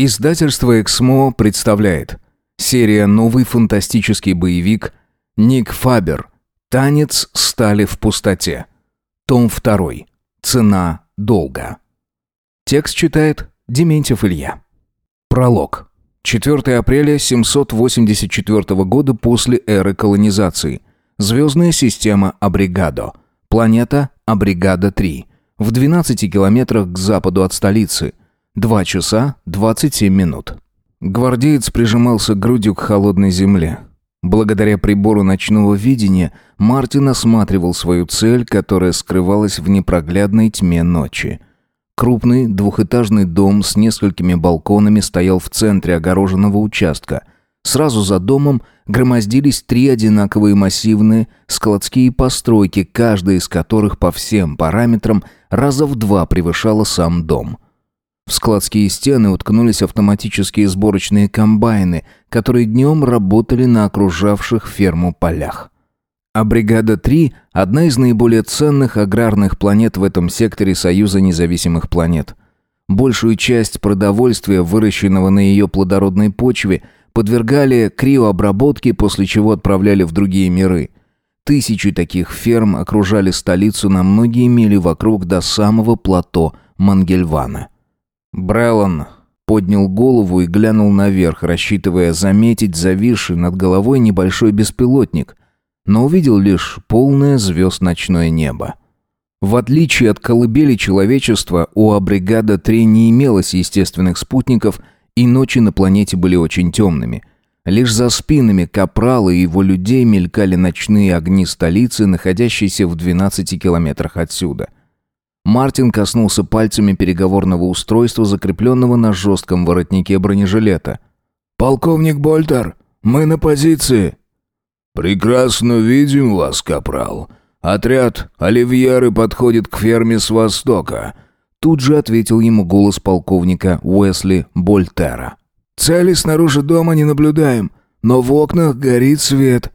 Издательство «Эксмо» представляет Серия «Новый фантастический боевик» Ник Фабер «Танец стали в пустоте» Том 2 «Цена долга» Текст читает Дементьев Илья. Пролог. 4 апреля 784 года после эры колонизации. Звездная система Абригадо Планета Абригада-3 В 12 километрах к западу от столицы – Два часа 27 минут. Гвардеец прижимался грудью к холодной земле. Благодаря прибору ночного видения Мартин осматривал свою цель, которая скрывалась в непроглядной тьме ночи. Крупный двухэтажный дом с несколькими балконами стоял в центре огороженного участка. Сразу за домом громоздились три одинаковые массивные складские постройки, каждая из которых по всем параметрам раза в два превышала сам дом – в складские стены уткнулись автоматические сборочные комбайны, которые днем работали на окружавших ферму полях. А «Бригада-3» – одна из наиболее ценных аграрных планет в этом секторе Союза независимых планет. Большую часть продовольствия, выращенного на ее плодородной почве, подвергали криообработке, после чего отправляли в другие миры. Тысячи таких ферм окружали столицу на многие мили вокруг до самого плато Мангельвана. Брэллан поднял голову и глянул наверх, рассчитывая заметить зависший над головой небольшой беспилотник, но увидел лишь полное звезд ночное небо. В отличие от колыбели человечества, у Абригада 3 не имелось естественных спутников, и ночи на планете были очень темными. Лишь за спинами Капрала и его людей мелькали ночные огни столицы, находящейся в 12 километрах отсюда – Мартин коснулся пальцами переговорного устройства, закрепленного на жестком воротнике бронежилета. «Полковник Больтер, мы на позиции!» «Прекрасно видим вас, капрал. Отряд Оливьеры подходит к ферме с востока», — тут же ответил ему голос полковника Уэсли Больтера. «Цели снаружи дома не наблюдаем, но в окнах горит свет».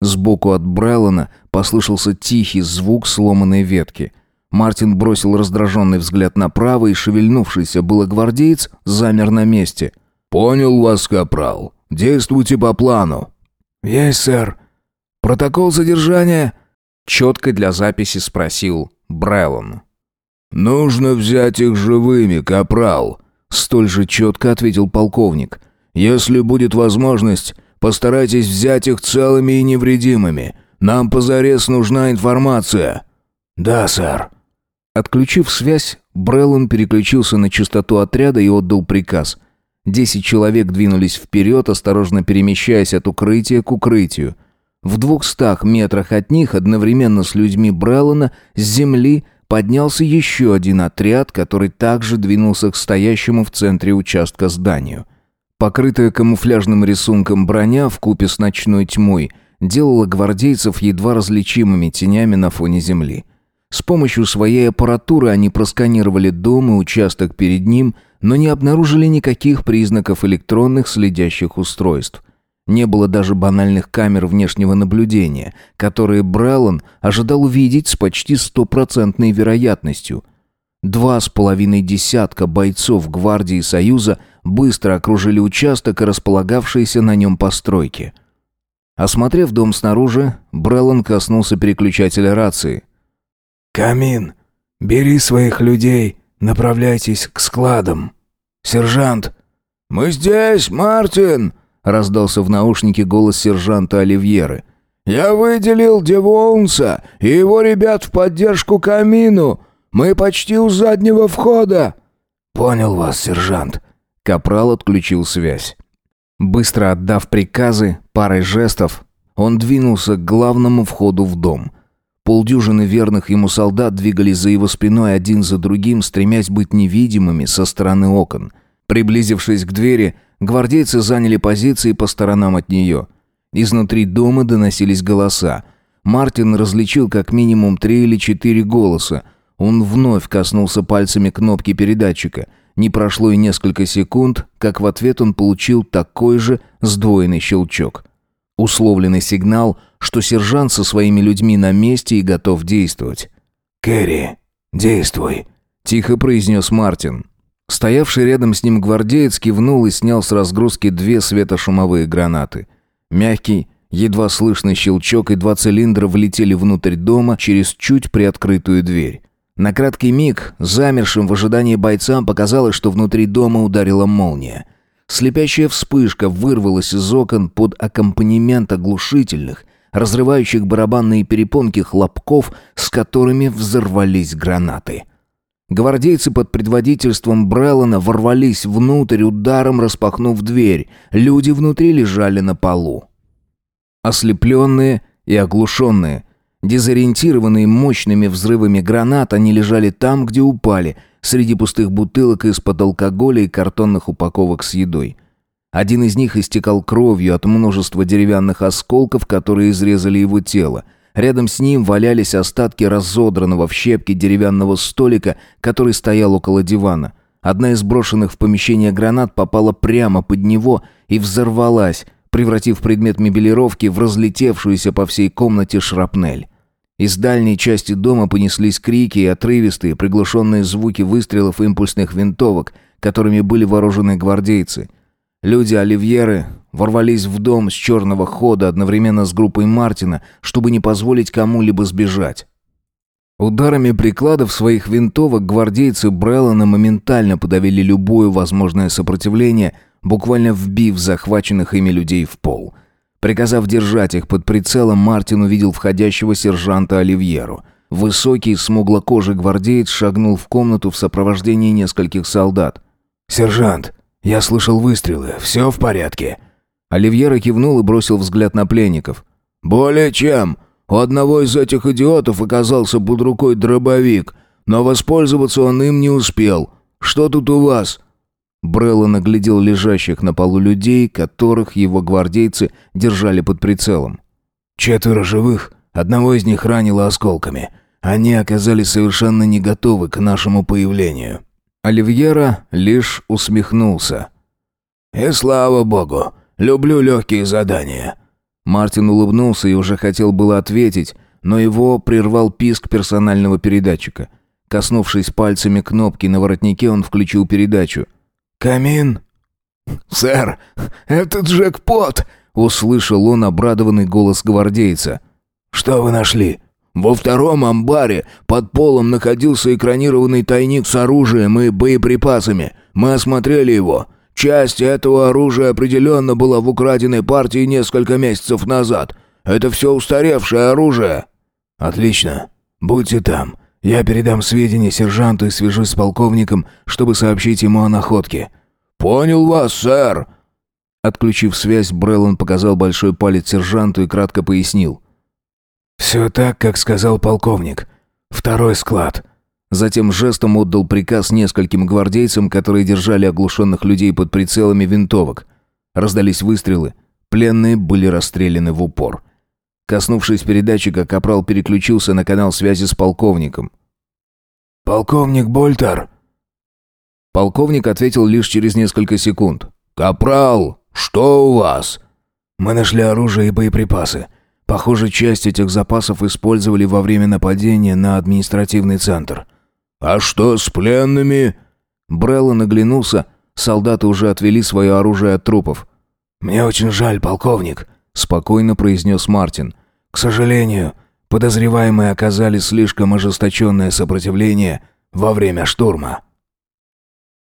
Сбоку от Брайлона послышался тихий звук сломанной ветки — Мартин бросил раздраженный взгляд направо, и шевельнувшийся было гвардеец замер на месте. «Понял вас, капрал. Действуйте по плану». «Есть, сэр. Протокол задержания?» Четко для записи спросил Брэллон. «Нужно взять их живыми, капрал», — столь же четко ответил полковник. «Если будет возможность, постарайтесь взять их целыми и невредимыми. Нам позарез нужна информация». «Да, сэр», Отключив связь, Бреллан переключился на частоту отряда и отдал приказ. Десять человек двинулись вперед, осторожно перемещаясь от укрытия к укрытию. В двухстах метрах от них, одновременно с людьми Бреллана, с земли поднялся еще один отряд, который также двинулся к стоящему в центре участка зданию. Покрытая камуфляжным рисунком броня в купе с ночной тьмой делала гвардейцев едва различимыми тенями на фоне земли. С помощью своей аппаратуры они просканировали дом и участок перед ним, но не обнаружили никаких признаков электронных следящих устройств. Не было даже банальных камер внешнего наблюдения, которые Брэллон ожидал увидеть с почти стопроцентной вероятностью. Два с половиной десятка бойцов гвардии Союза быстро окружили участок и располагавшиеся на нем постройки. Осмотрев дом снаружи, Брэллон коснулся переключателя рации. «Камин, бери своих людей, направляйтесь к складам». «Сержант!» «Мы здесь, Мартин!» — раздался в наушнике голос сержанта Оливьеры. «Я выделил Девоунса и его ребят в поддержку камину. Мы почти у заднего входа». «Понял вас, сержант». Капрал отключил связь. Быстро отдав приказы парой жестов, он двинулся к главному входу в дом. Полдюжины верных ему солдат двигались за его спиной один за другим, стремясь быть невидимыми со стороны окон. Приблизившись к двери, гвардейцы заняли позиции по сторонам от нее. Изнутри дома доносились голоса. Мартин различил как минимум три или четыре голоса. Он вновь коснулся пальцами кнопки передатчика. Не прошло и несколько секунд, как в ответ он получил такой же сдвоенный щелчок. Условленный сигнал, что сержант со своими людьми на месте и готов действовать. «Кэрри, действуй», — тихо произнес Мартин. Стоявший рядом с ним гвардеец кивнул и снял с разгрузки две светошумовые гранаты. Мягкий, едва слышный щелчок, и два цилиндра влетели внутрь дома через чуть приоткрытую дверь. На краткий миг, замершим в ожидании бойцам, показалось, что внутри дома ударила молния — Слепящая вспышка вырвалась из окон под аккомпанемент оглушительных, разрывающих барабанные перепонки хлопков, с которыми взорвались гранаты. Гвардейцы под предводительством Бреллана ворвались внутрь, ударом распахнув дверь. Люди внутри лежали на полу. Ослепленные и оглушенные, дезориентированные мощными взрывами гранат, они лежали там, где упали — среди пустых бутылок из-под алкоголя и картонных упаковок с едой. Один из них истекал кровью от множества деревянных осколков, которые изрезали его тело. Рядом с ним валялись остатки разодранного в щепки деревянного столика, который стоял около дивана. Одна из брошенных в помещение гранат попала прямо под него и взорвалась, превратив предмет мебелировки в разлетевшуюся по всей комнате шрапнель. Из дальней части дома понеслись крики и отрывистые, приглушенные звуки выстрелов импульсных винтовок, которыми были вооружены гвардейцы. Люди Оливьеры ворвались в дом с черного хода одновременно с группой Мартина, чтобы не позволить кому-либо сбежать. Ударами прикладов своих винтовок гвардейцы Бреллана моментально подавили любое возможное сопротивление, буквально вбив захваченных ими людей в пол. Приказав держать их под прицелом, Мартин увидел входящего сержанта Оливьеру. Высокий, смуглокожий гвардеец шагнул в комнату в сопровождении нескольких солдат. «Сержант, я слышал выстрелы. Все в порядке?» Оливьера кивнул и бросил взгляд на пленников. «Более чем. У одного из этих идиотов оказался под рукой дробовик, но воспользоваться он им не успел. Что тут у вас?» Брелло наглядел лежащих на полу людей, которых его гвардейцы держали под прицелом. «Четверо живых, одного из них ранило осколками. Они оказались совершенно не готовы к нашему появлению». Оливьера лишь усмехнулся. «И слава богу, люблю легкие задания». Мартин улыбнулся и уже хотел было ответить, но его прервал писк персонального передатчика. Коснувшись пальцами кнопки на воротнике, он включил передачу – «Камин!» «Сэр, это джекпот!» — услышал он обрадованный голос гвардейца. «Что вы нашли?» «Во втором амбаре под полом находился экранированный тайник с оружием и боеприпасами. Мы осмотрели его. Часть этого оружия определенно была в украденной партии несколько месяцев назад. Это все устаревшее оружие». «Отлично. Будьте там. Я передам сведения сержанту и свяжусь с полковником, чтобы сообщить ему о находке». «Понял вас, сэр!» Отключив связь, Бреллан показал большой палец сержанту и кратко пояснил. «Все так, как сказал полковник. Второй склад». Затем жестом отдал приказ нескольким гвардейцам, которые держали оглушенных людей под прицелами винтовок. Раздались выстрелы. Пленные были расстреляны в упор. Коснувшись передатчика, Капрал переключился на канал связи с полковником. «Полковник Больтер!» Полковник ответил лишь через несколько секунд. «Капрал, что у вас?» «Мы нашли оружие и боеприпасы. Похоже, часть этих запасов использовали во время нападения на административный центр». «А что с пленными?» Брелло наглянулся. Солдаты уже отвели свое оружие от трупов. «Мне очень жаль, полковник», — спокойно произнес Мартин. «К сожалению, Подозреваемые оказали слишком ожесточенное сопротивление во время штурма.